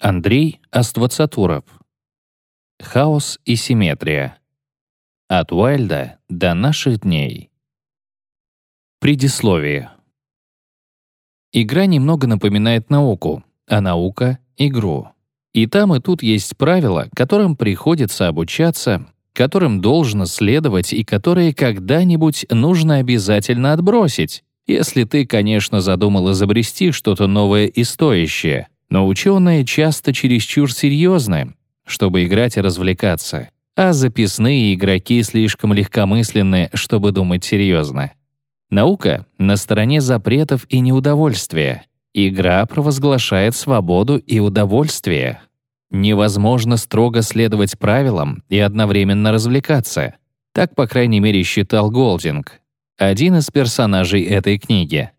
Андрей Аствацатуров. Хаос и симметрия. От Уайльда до наших дней. Предисловие. Игра немного напоминает науку, а наука — игру. И там, и тут есть правила, которым приходится обучаться, которым должно следовать и которые когда-нибудь нужно обязательно отбросить, если ты, конечно, задумал изобрести что-то новое и стоящее. Но ученые часто чересчур серьезны, чтобы играть и развлекаться, а записные игроки слишком легкомысленны, чтобы думать серьезно. Наука на стороне запретов и неудовольствия. Игра провозглашает свободу и удовольствие. Невозможно строго следовать правилам и одновременно развлекаться. Так, по крайней мере, считал Голдинг, один из персонажей этой книги.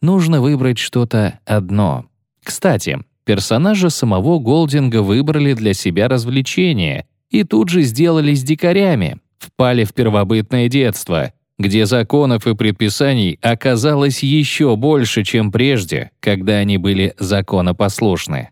Нужно выбрать что-то одно. Кстати, персонажа самого Голдинга выбрали для себя развлечение и тут же сделались дикарями, впали в первобытное детство, где законов и предписаний оказалось еще больше, чем прежде, когда они были законопослушны.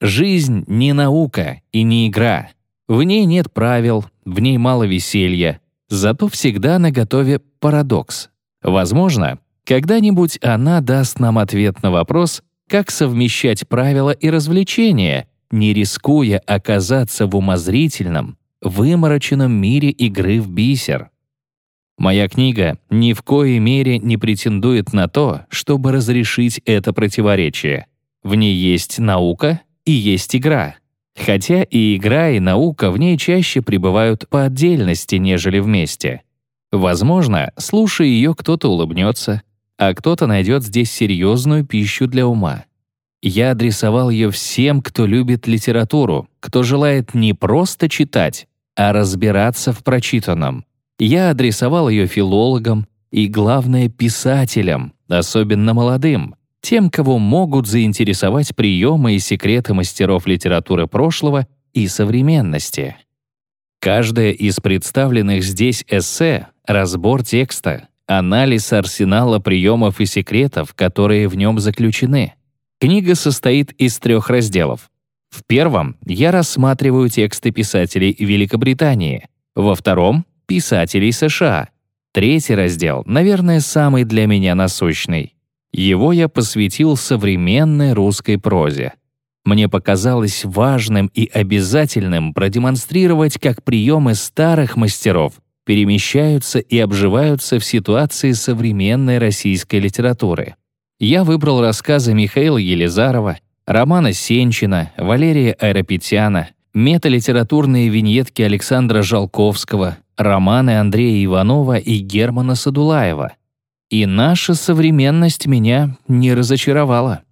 Жизнь не наука и не игра. В ней нет правил, в ней мало веселья, зато всегда наготове парадокс. Возможно, когда-нибудь она даст нам ответ на вопрос, как совмещать правила и развлечения, не рискуя оказаться в умозрительном, вымороченном мире игры в бисер. Моя книга ни в коей мере не претендует на то, чтобы разрешить это противоречие. В ней есть наука и есть игра. Хотя и игра, и наука в ней чаще пребывают по отдельности, нежели вместе. Возможно, слушая ее, кто-то улыбнется, а кто-то найдет здесь серьезную пищу для ума. Я адресовал ее всем, кто любит литературу, кто желает не просто читать, а разбираться в прочитанном. Я адресовал ее филологам и, главное, писателям, особенно молодым, тем, кого могут заинтересовать приемы и секреты мастеров литературы прошлого и современности. Каждое из представленных здесь эссе — разбор текста, анализ арсенала приемов и секретов, которые в нем заключены. Книга состоит из трех разделов. В первом я рассматриваю тексты писателей Великобритании, во втором — писателей США. Третий раздел, наверное, самый для меня насущный. Его я посвятил современной русской прозе. Мне показалось важным и обязательным продемонстрировать, как приемы старых мастеров перемещаются и обживаются в ситуации современной российской литературы. Я выбрал рассказы Михаила Елизарова, Романа Сенчина, Валерия Айропетяна, металитературные виньетки Александра Жалковского, романы Андрея Иванова и Германа Садулаева — и наша современность меня не разочаровала.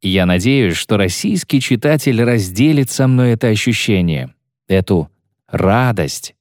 Я надеюсь, что российский читатель разделит со мной это ощущение, эту радость,